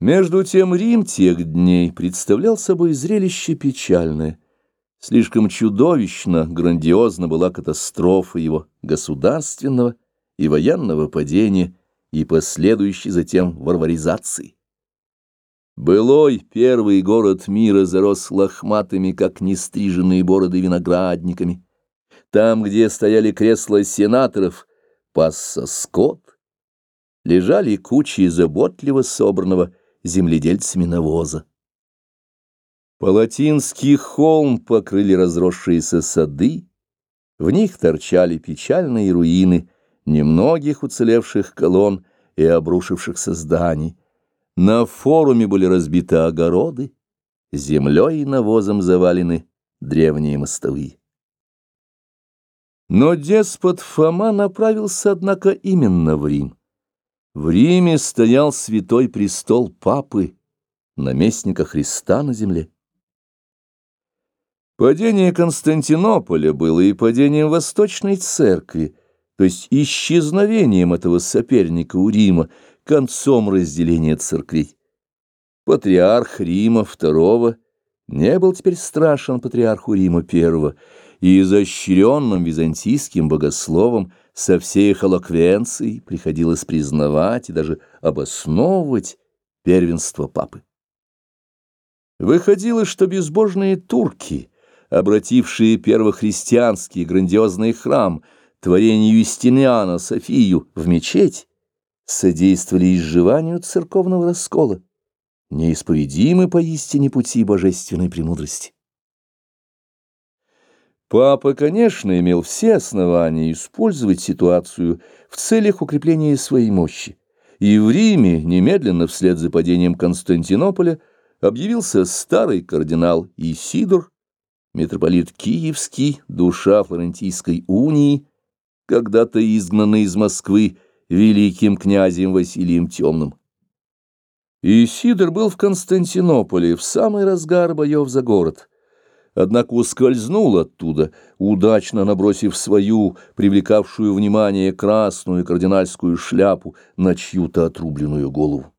Между тем Рим тех дней представлял собой зрелище печальное. Слишком чудовищно, грандиозно была катастрофа его государственного и военного падения и последующей затем варваризации. Былой первый город мира зарос лохматыми, как нестриженные бороды виноградниками. Там, где стояли кресла сенаторов, пасся скот, лежали кучи заботливо собранного земледельцами навоза. Палатинский холм покрыли разросшиеся сады, в них торчали печальные руины немногих уцелевших колонн и обрушившихся зданий. На форуме были разбиты огороды, землей и навозом завалены древние мостовые. Но деспот Фома направился, однако, именно в Рим. В Риме стоял святой престол Папы, наместника Христа на земле. Падение Константинополя было и падением Восточной Церкви, то есть исчезновением этого соперника у Рима, концом разделения церквей. Патриарх Рима II не был теперь страшен патриарху Рима I, и изощренным византийским богословом со всей их приходилось признавать и даже обосновывать первенство папы. Выходило, что безбожные турки, обратившие первохристианский грандиозный храм, творение Юстиниана Софию, в мечеть, содействовали изживанию церковного раскола, неисповедимы поистине пути божественной премудрости. Папа, конечно, имел все основания использовать ситуацию в целях укрепления своей мощи, и в Риме, немедленно вслед за падением Константинополя, объявился старый кардинал Исидор, митрополит Киевский, душа Флорентийской унии, когда-то изгнанный из Москвы великим князем Василием Темным. Исидор был в Константинополе в самый разгар боев за город – однако ускользнул оттуда, удачно набросив свою, привлекавшую внимание красную кардинальскую шляпу на чью-то отрубленную голову.